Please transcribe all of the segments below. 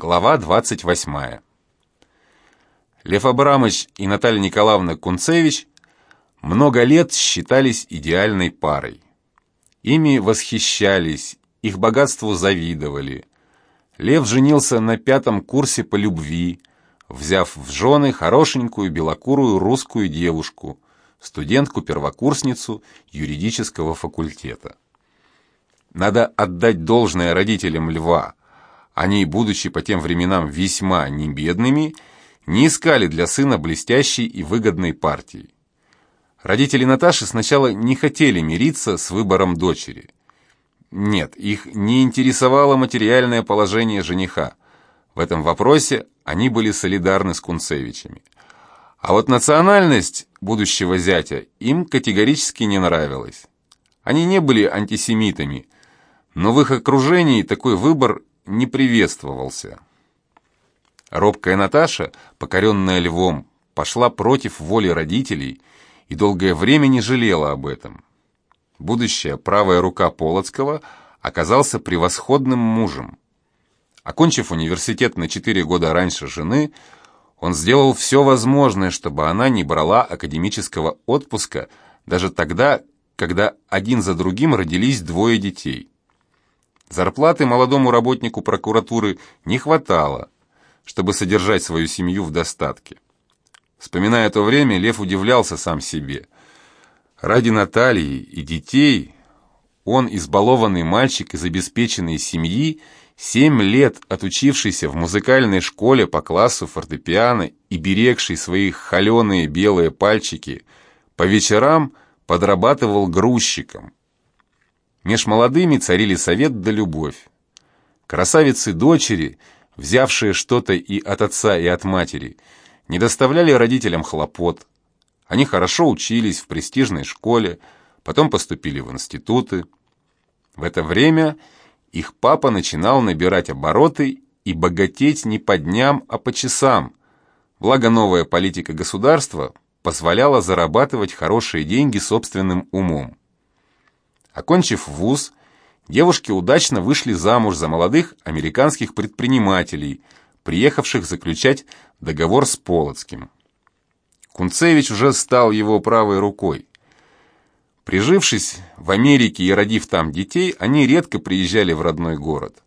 Глава 28. Лев Абрамович и Наталья Николаевна Кунцевич много лет считались идеальной парой. Ими восхищались, их богатству завидовали. Лев женился на пятом курсе по любви, взяв в жены хорошенькую белокурую русскую девушку, студентку-первокурсницу юридического факультета. Надо отдать должное родителям Льва. Они, будучи по тем временам весьма небедными, не искали для сына блестящей и выгодной партии. Родители Наташи сначала не хотели мириться с выбором дочери. Нет, их не интересовало материальное положение жениха. В этом вопросе они были солидарны с Кунцевичами. А вот национальность будущего зятя им категорически не нравилась. Они не были антисемитами, но в их окружении такой выбор не приветствовался. Робкая Наташа, покоренная львом, пошла против воли родителей и долгое время не жалела об этом. Будущая правая рука Полоцкого оказался превосходным мужем. Окончив университет на четыре года раньше жены, он сделал все возможное, чтобы она не брала академического отпуска даже тогда, когда один за другим родились двое детей. Зарплаты молодому работнику прокуратуры не хватало – чтобы содержать свою семью в достатке. Вспоминая то время, Лев удивлялся сам себе. Ради Натальи и детей он, избалованный мальчик из обеспеченной семьи, семь лет отучившийся в музыкальной школе по классу фортепиано и берегший свои холеные белые пальчики, по вечерам подрабатывал грузчиком. Меж молодыми царили совет да любовь. Красавицы-дочери – взявшие что-то и от отца, и от матери, не доставляли родителям хлопот. Они хорошо учились в престижной школе, потом поступили в институты. В это время их папа начинал набирать обороты и богатеть не по дням, а по часам. Благо новая политика государства позволяла зарабатывать хорошие деньги собственным умом. Окончив вуз, девушки удачно вышли замуж за молодых американских предпринимателей, приехавших заключать договор с Полоцким. Кунцевич уже стал его правой рукой. Прижившись в Америке и родив там детей, они редко приезжали в родной город.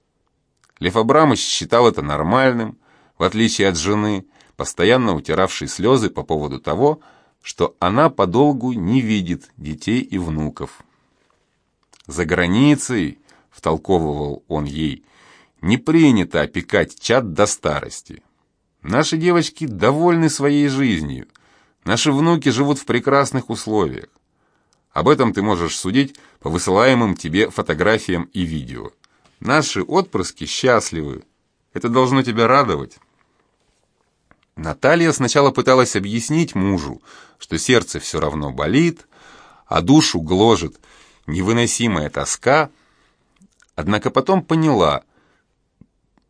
Лев Абрамович считал это нормальным, в отличие от жены, постоянно утиравшей слезы по поводу того, что она подолгу не видит детей и внуков. За границей, втолковывал он ей, не принято опекать чад до старости. Наши девочки довольны своей жизнью. Наши внуки живут в прекрасных условиях. Об этом ты можешь судить по высылаемым тебе фотографиям и видео. Наши отпрыски счастливы. Это должно тебя радовать. Наталья сначала пыталась объяснить мужу, что сердце все равно болит, а душу гложет невыносимая тоска, однако потом поняла,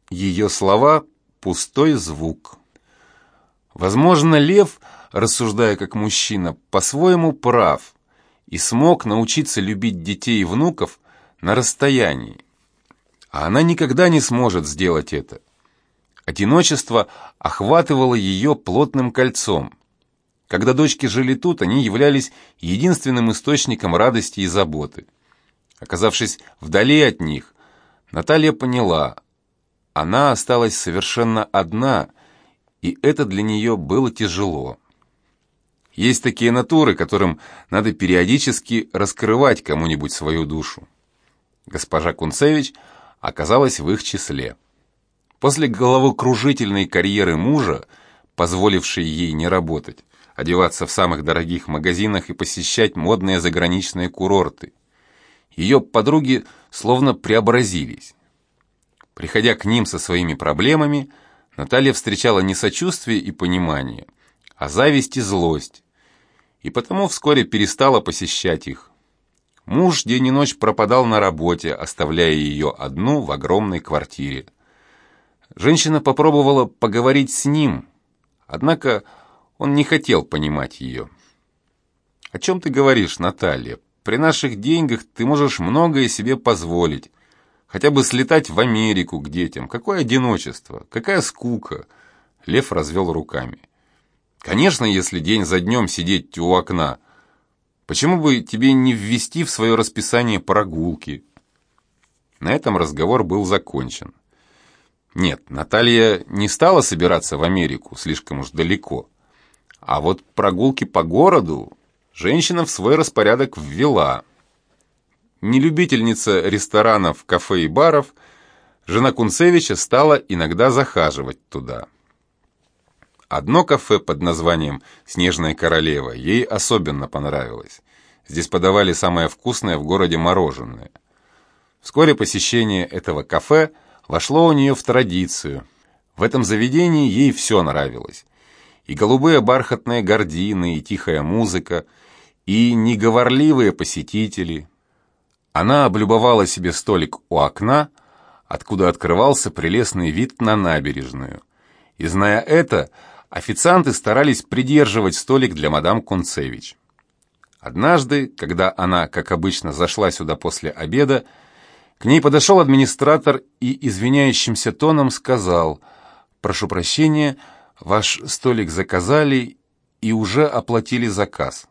ее слова — пустой звук. Возможно, Лев, рассуждая как мужчина, по-своему прав и смог научиться любить детей и внуков на расстоянии. А она никогда не сможет сделать это. Одиночество охватывало ее плотным кольцом. Когда дочки жили тут, они являлись единственным источником радости и заботы. Оказавшись вдали от них, Наталья поняла, она осталась совершенно одна, и это для нее было тяжело. Есть такие натуры, которым надо периодически раскрывать кому-нибудь свою душу. Госпожа Кунцевич оказалась в их числе. После головокружительной карьеры мужа, позволившей ей не работать, одеваться в самых дорогих магазинах и посещать модные заграничные курорты. Ее подруги словно преобразились. Приходя к ним со своими проблемами, Наталья встречала не сочувствие и понимание, а зависть и злость, и потому вскоре перестала посещать их. Муж день и ночь пропадал на работе, оставляя ее одну в огромной квартире. Женщина попробовала поговорить с ним, однако он не хотел понимать ее. «О чем ты говоришь, Наталья? При наших деньгах ты можешь многое себе позволить. Хотя бы слетать в Америку к детям. Какое одиночество, какая скука. Лев развел руками. Конечно, если день за днем сидеть у окна. Почему бы тебе не ввести в свое расписание прогулки? На этом разговор был закончен. Нет, Наталья не стала собираться в Америку, слишком уж далеко. А вот прогулки по городу женщина в свой распорядок ввела. Нелюбительница ресторанов, кафе и баров, жена Кунцевича стала иногда захаживать туда. Одно кафе под названием «Снежная королева» ей особенно понравилось. Здесь подавали самое вкусное в городе мороженое. Вскоре посещение этого кафе вошло у нее в традицию. В этом заведении ей все нравилось. И голубые бархатные гардины, и тихая музыка, и неговорливые посетители. Она облюбовала себе столик у окна, откуда открывался прелестный вид на набережную. И зная это, Официанты старались придерживать столик для мадам Кунцевич. Однажды, когда она, как обычно, зашла сюда после обеда, к ней подошел администратор и извиняющимся тоном сказал «Прошу прощения, ваш столик заказали и уже оплатили заказ».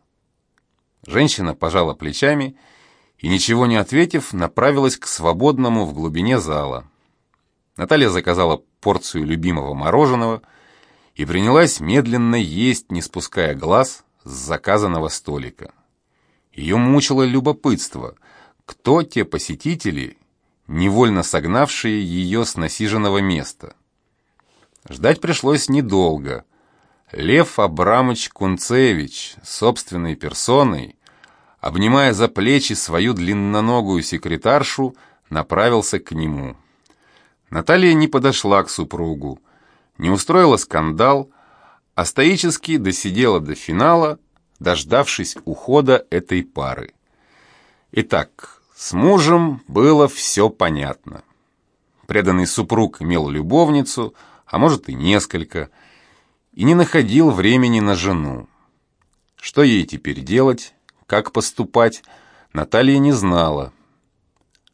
Женщина пожала плечами и, ничего не ответив, направилась к свободному в глубине зала. Наталья заказала порцию любимого мороженого – и принялась медленно есть, не спуская глаз с заказанного столика. Ее мучило любопытство, кто те посетители, невольно согнавшие ее с насиженного места. Ждать пришлось недолго. Лев Абрамович Кунцевич, собственной персоной, обнимая за плечи свою длинноногую секретаршу, направился к нему. Наталья не подошла к супругу, не устроила скандал, а стоически досидела до финала, дождавшись ухода этой пары. Итак, с мужем было все понятно. Преданный супруг имел любовницу, а может и несколько, и не находил времени на жену. Что ей теперь делать, как поступать, Наталья не знала.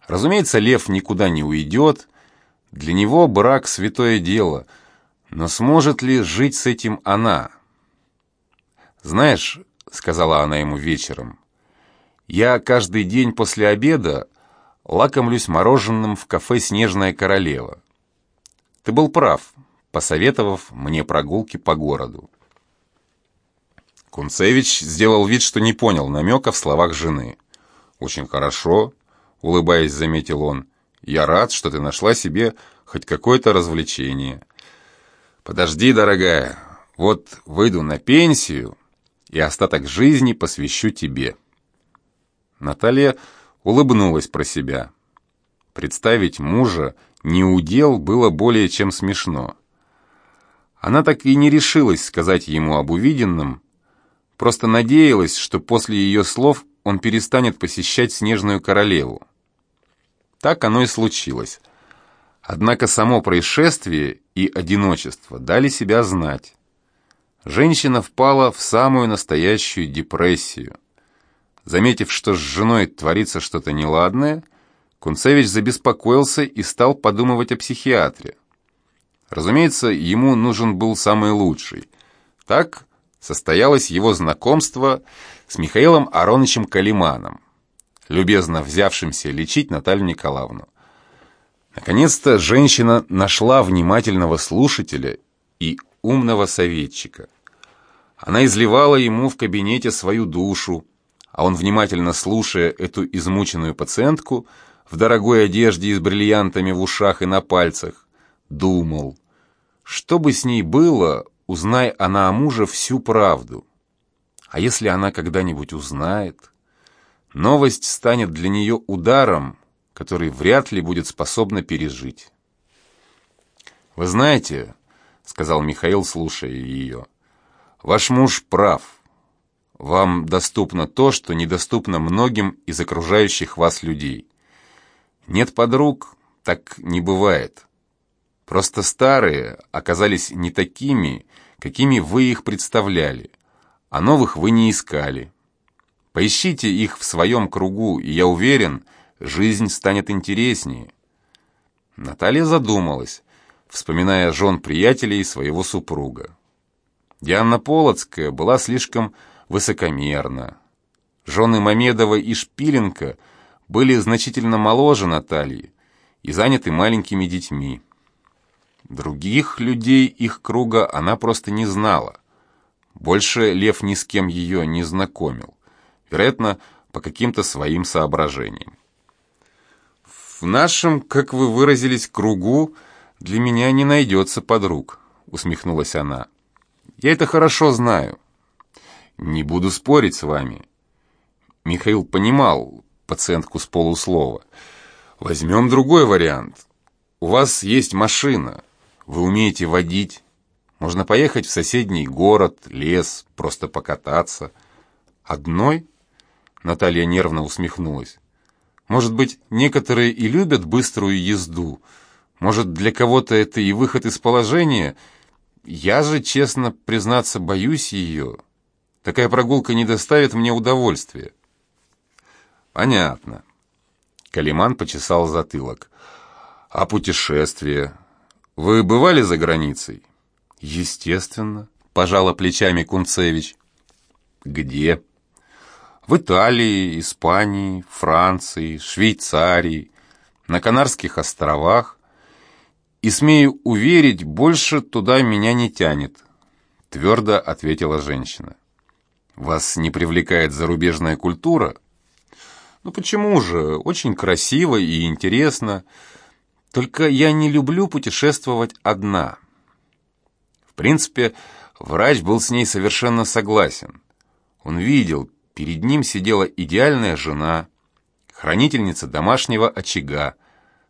Разумеется, Лев никуда не уйдет, для него брак — святое дело — но сможет ли жить с этим она? «Знаешь», — сказала она ему вечером, — «я каждый день после обеда лакомлюсь мороженым в кафе «Снежная королева». Ты был прав, посоветовав мне прогулки по городу». Кунцевич сделал вид, что не понял намека в словах жены. «Очень хорошо», — улыбаясь, заметил он. «Я рад, что ты нашла себе хоть какое-то развлечение. «Подожди, дорогая, вот выйду на пенсию и остаток жизни посвящу тебе». Наталья улыбнулась про себя. Представить мужа не удел было более чем смешно. Она так и не решилась сказать ему об увиденном, просто надеялась, что после ее слов он перестанет посещать Снежную Королеву. Так оно и случилось. Однако само происшествие и одиночество дали себя знать. Женщина впала в самую настоящую депрессию. Заметив, что с женой творится что-то неладное, Кунцевич забеспокоился и стал подумывать о психиатре. Разумеется, ему нужен был самый лучший. Так состоялось его знакомство с Михаилом Ароновичем Калиманом, любезно взявшимся лечить Наталью Николаевну. Наконец-то женщина нашла внимательного слушателя и умного советчика. Она изливала ему в кабинете свою душу, а он, внимательно слушая эту измученную пациентку в дорогой одежде и с бриллиантами в ушах и на пальцах, думал, что бы с ней было, узнай она о муже всю правду. А если она когда-нибудь узнает, новость станет для нее ударом, который вряд ли будет способна пережить. «Вы знаете», — сказал Михаил, слушая ее, — «ваш муж прав. Вам доступно то, что недоступно многим из окружающих вас людей. Нет подруг, так не бывает. Просто старые оказались не такими, какими вы их представляли, а новых вы не искали. Поищите их в своем кругу, и я уверен, жизнь станет интереснее. Наталья задумалась, вспоминая жен приятелей своего супруга. Диана Полоцкая была слишком высокомерна. Жены Мамедова и Шпиленко были значительно моложе Натальи и заняты маленькими детьми. Других людей их круга она просто не знала. Больше Лев ни с кем ее не знакомил. Вероятно, по каким-то своим соображениям. «В нашем, как вы выразились, кругу для меня не найдется подруг», — усмехнулась она. «Я это хорошо знаю. Не буду спорить с вами». Михаил понимал пациентку с полуслова. «Возьмем другой вариант. У вас есть машина, вы умеете водить. Можно поехать в соседний город, лес, просто покататься. Одной?» Наталья нервно усмехнулась. «Может быть, некоторые и любят быструю езду. Может, для кого-то это и выход из положения. Я же, честно признаться, боюсь ее. Такая прогулка не доставит мне удовольствия». «Понятно». Калиман почесал затылок. «А путешествия? Вы бывали за границей?» «Естественно», — пожала плечами Кунцевич. «Где?» В Италии, Испании, Франции, Швейцарии, на Канарских островах. И, смею уверить, больше туда меня не тянет, твердо ответила женщина. Вас не привлекает зарубежная культура? Ну почему же? Очень красиво и интересно. Только я не люблю путешествовать одна. В принципе, врач был с ней совершенно согласен. Он видел, Перед ним сидела идеальная жена, хранительница домашнего очага,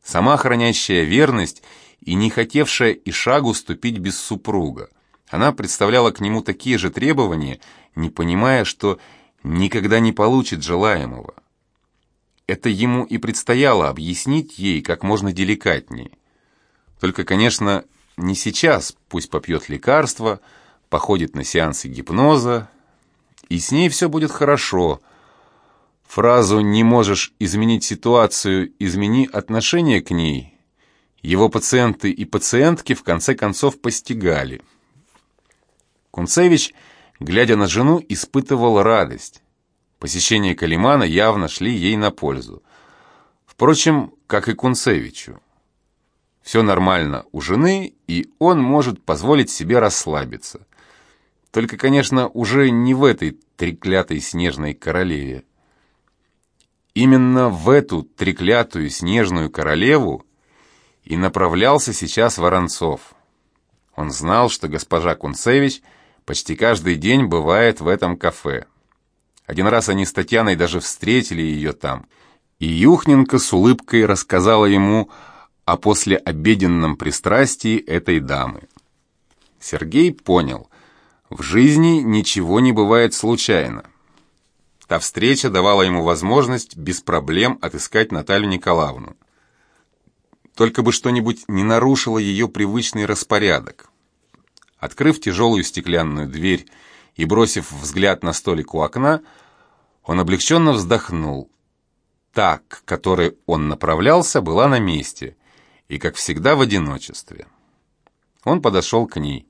сама хранящая верность и не хотевшая и шагу ступить без супруга. Она представляла к нему такие же требования, не понимая, что никогда не получит желаемого. Это ему и предстояло объяснить ей как можно деликатнее. Только, конечно, не сейчас, пусть попьет лекарства, походит на сеансы гипноза, и с ней все будет хорошо. Фразу «не можешь изменить ситуацию, измени отношение к ней» его пациенты и пациентки в конце концов постигали. Кунцевич, глядя на жену, испытывал радость. Посещения Калимана явно шли ей на пользу. Впрочем, как и Кунцевичу. Все нормально у жены, и он может позволить себе расслабиться. Только, конечно, уже не в этой треклятой снежной королеве. Именно в эту треклятую снежную королеву и направлялся сейчас Воронцов. Он знал, что госпожа Кунцевич почти каждый день бывает в этом кафе. Один раз они с Татьяной даже встретили ее там, и Юхненко с улыбкой рассказала ему о послеобеденном пристрастии этой дамы. Сергей понял, в жизни ничего не бывает случайно. Та встреча давала ему возможность без проблем отыскать Наталью Николаевну. Только бы что-нибудь не нарушило ее привычный распорядок. Открыв тяжелую стеклянную дверь и бросив взгляд на столик у окна, он облегченно вздохнул. Та, к которой он направлялся, была на месте и, как всегда, в одиночестве. Он подошел к ней.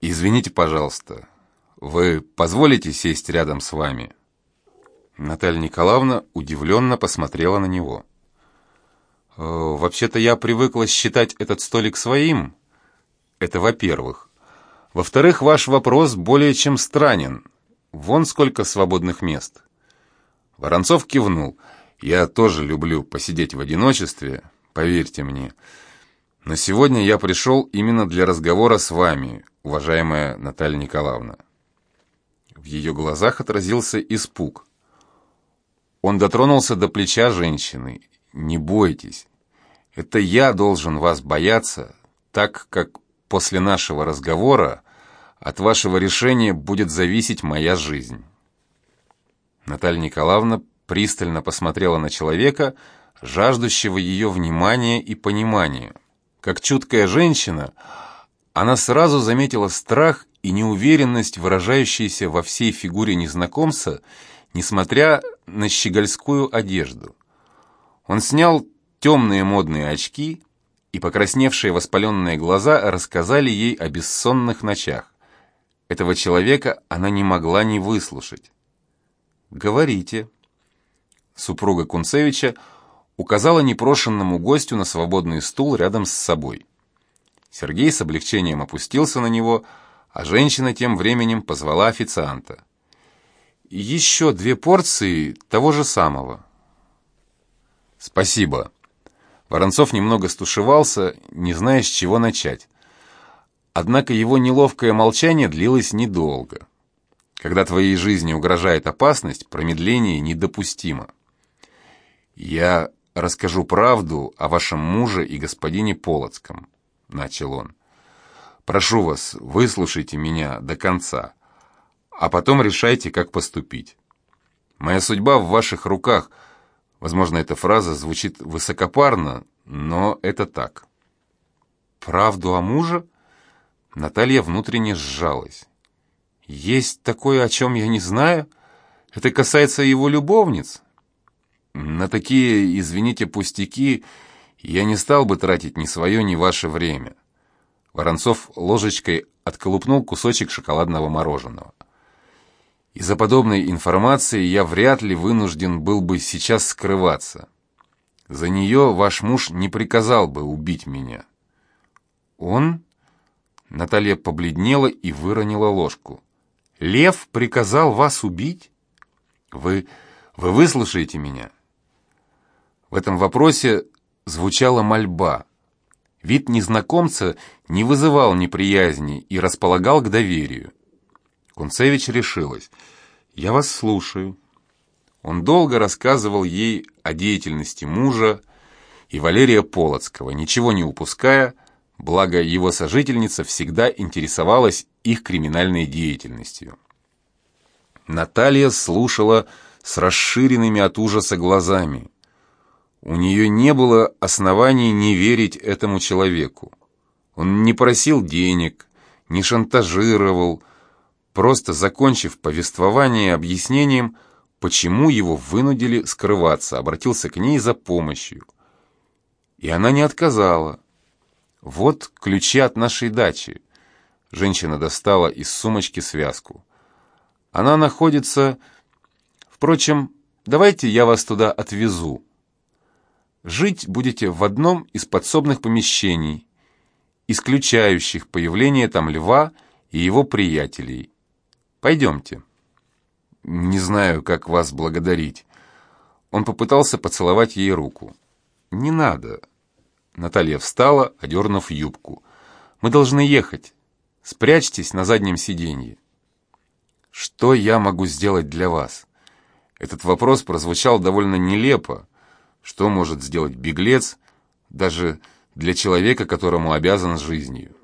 «Извините, пожалуйста, вы позволите сесть рядом с вами?» Наталья Николаевна удивленно посмотрела на него. «Э, «Вообще-то я привыкла считать этот столик своим. Это во-первых. Во-вторых, ваш вопрос более чем странен. Вон сколько свободных мест». Воронцов кивнул. «Я тоже люблю посидеть в одиночестве, поверьте мне. Но сегодня я пришел именно для разговора с вами, уважаемая Наталья Николаевна». В ее глазах отразился испуг. Он дотронулся до плеча женщины. «Не бойтесь. Это я должен вас бояться, так как после нашего разговора от вашего решения будет зависеть моя жизнь». Наталья Николаевна пристально посмотрела на человека, жаждущего ее внимания и понимания. Как чуткая женщина, она сразу заметила страх и неуверенность, выражающиеся во всей фигуре незнакомца, несмотря на щегольскую одежду. Он снял темные модные очки и покрасневшие воспаленные глаза рассказали ей о бессонных ночах. Этого человека она не могла не выслушать. «Говорите». Супруга Кунцевича указала непрошенному гостю на свободный стул рядом с собой. Сергей с облегчением опустился на него, а женщина тем временем позвала официанта. «Еще две порции того же самого». «Спасибо». Воронцов немного стушевался, не зная, с чего начать. Однако его неловкое молчание длилось недолго. Когда твоей жизни угрожает опасность, промедление недопустимо. Я расскажу правду о вашем муже и господине Полоцком», — начал он. «Прошу вас, выслушайте меня до конца, а потом решайте, как поступить. Моя судьба в ваших руках. Возможно, эта фраза звучит высокопарно, но это так». «Правду о муже?» Наталья внутренне сжалась. «Есть такое, о чем я не знаю? Это касается его любовниц?» На такие, извините, пустяки я не стал бы тратить ни свое, ни ваше время. Воронцов ложечкой отколупнул кусочек шоколадного мороженого. Из-за подобной информации я вряд ли вынужден был бы сейчас скрываться. За нее ваш муж не приказал бы убить меня. Он? Наталья побледнела и выронила ложку. Лев приказал вас убить? Вы... вы выслушаете меня? В этом вопросе звучала мольба. Вид незнакомца не вызывал неприязни и располагал к доверию. Кунцевич решилась. «Я вас слушаю». Он долго рассказывал ей о деятельности мужа и Валерия Полоцкого, ничего не упуская, благо его сожительница всегда интересовалась их криминальной деятельностью. Наталья слушала с расширенными от ужаса глазами. У нее не было оснований не верить этому человеку. Он не просил денег, не шантажировал, просто закончив повествование объяснением, почему его вынудили скрываться, обратился к ней за помощью. И она не отказала. «Вот ключи от нашей дачи». Женщина достала из сумочки связку. «Она находится... Впрочем, давайте я вас туда отвезу». Жить будете в одном из подсобных помещений, исключающих появление там льва и его приятелей. Пойдемте. Не знаю, как вас благодарить. Он попытался поцеловать ей руку. Не надо. Наталья встала, одернув юбку. Мы должны ехать. Спрячьтесь на заднем сиденье. Что я могу сделать для вас? Этот вопрос прозвучал довольно нелепо, что может сделать беглец даже для человека, которому обязан жизнью?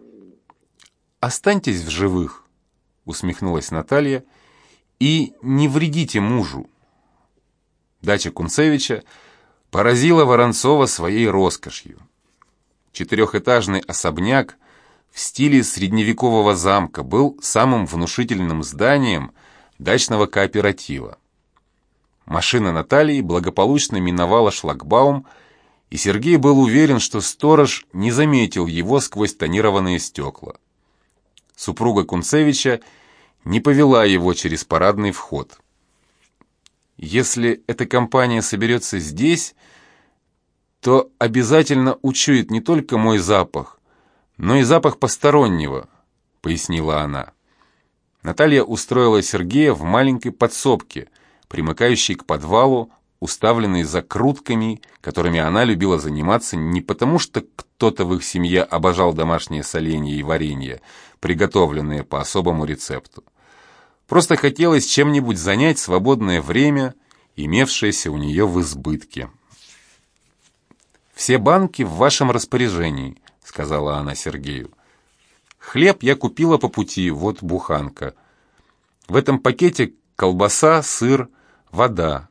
«Останьтесь в живых», — усмехнулась Наталья, — «и не вредите мужу». Дача Кунцевича поразила Воронцова своей роскошью. Четырехэтажный особняк в стиле средневекового замка был самым внушительным зданием дачного кооператива. Машина Натальи благополучно миновала шлагбаум, и Сергей был уверен, что сторож не заметил его сквозь тонированные стекла. Супруга Кунцевича не повела его через парадный вход. «Если эта компания соберется здесь, то обязательно учует не только мой запах, но и запах постороннего», — пояснила она. Наталья устроила Сергея в маленькой подсобке — примыкающий к подвалу, уставленный закрутками, которыми она любила заниматься не потому, что кто-то в их семье обожал домашние соленья и варенье, приготовленные по особому рецепту. Просто хотелось чем-нибудь занять свободное время, имевшееся у нее в избытке. «Все банки в вашем распоряжении», — сказала она Сергею. «Хлеб я купила по пути, вот буханка. В этом пакете колбаса, сыр, вода.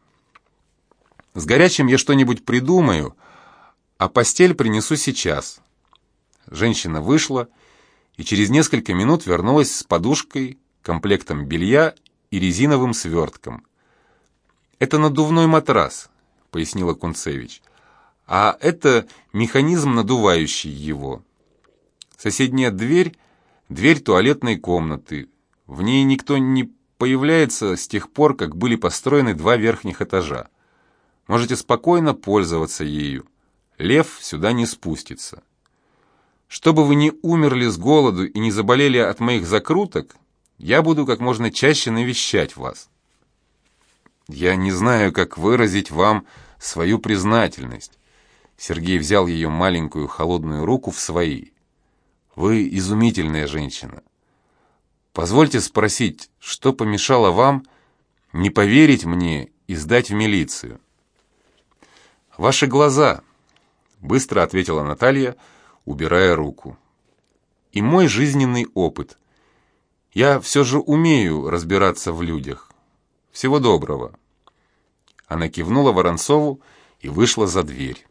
С горячим я что-нибудь придумаю, а постель принесу сейчас. Женщина вышла и через несколько минут вернулась с подушкой, комплектом белья и резиновым свертком. «Это надувной матрас», — пояснила Кунцевич. а это механизм, надувающий его. Соседняя дверь — дверь туалетной комнаты. В ней никто не появляется с тех пор, как были построены два верхних этажа. Можете спокойно пользоваться ею. Лев сюда не спустится. Чтобы вы не умерли с голоду и не заболели от моих закруток, я буду как можно чаще навещать вас. Я не знаю, как выразить вам свою признательность. Сергей взял ее маленькую холодную руку в свои. Вы изумительная женщина. Позвольте спросить, что помешало вам не поверить мне и сдать в милицию? Ваши глаза, быстро ответила Наталья, убирая руку. И мой жизненный опыт. Я все же умею разбираться в людях. Всего доброго. Она кивнула Воронцову и вышла за дверь.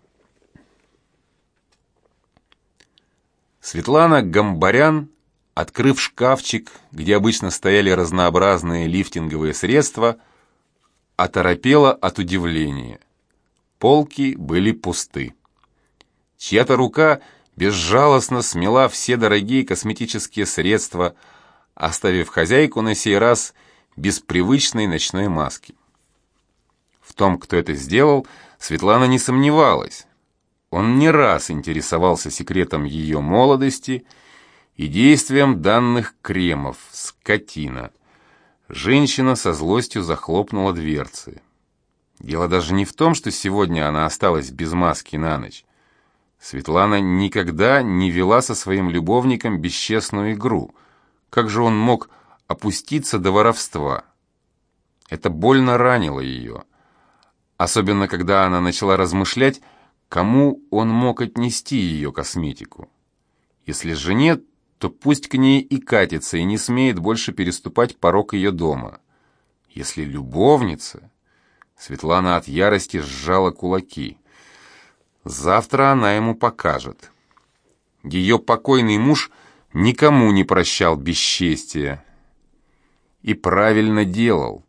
Светлана Гамбарян, открыв шкафчик, где обычно стояли разнообразные лифтинговые средства, оторопела от удивления. Полки были пусты. Чья-то рука безжалостно смела все дорогие косметические средства, оставив хозяйку на сей раз без привычной ночной маски. В том, кто это сделал, Светлана не сомневалась. Он не раз интересовался секретом ее молодости и действием данных кремов, скотина. Женщина со злостью захлопнула дверцы. Дело даже не в том, что сегодня она осталась без маски на ночь. Светлана никогда не вела со своим любовником бесчестную игру. Как же он мог опуститься до воровства? Это больно ранило ее. Особенно, когда она начала размышлять, кому он мог отнести ее косметику. Если же нет, то пусть к ней и катится, и не смеет больше переступать порог ее дома. Если любовница... Светлана от ярости сжала кулаки. Завтра она ему покажет. Ее покойный муж никому не прощал бесчестия. И правильно делал.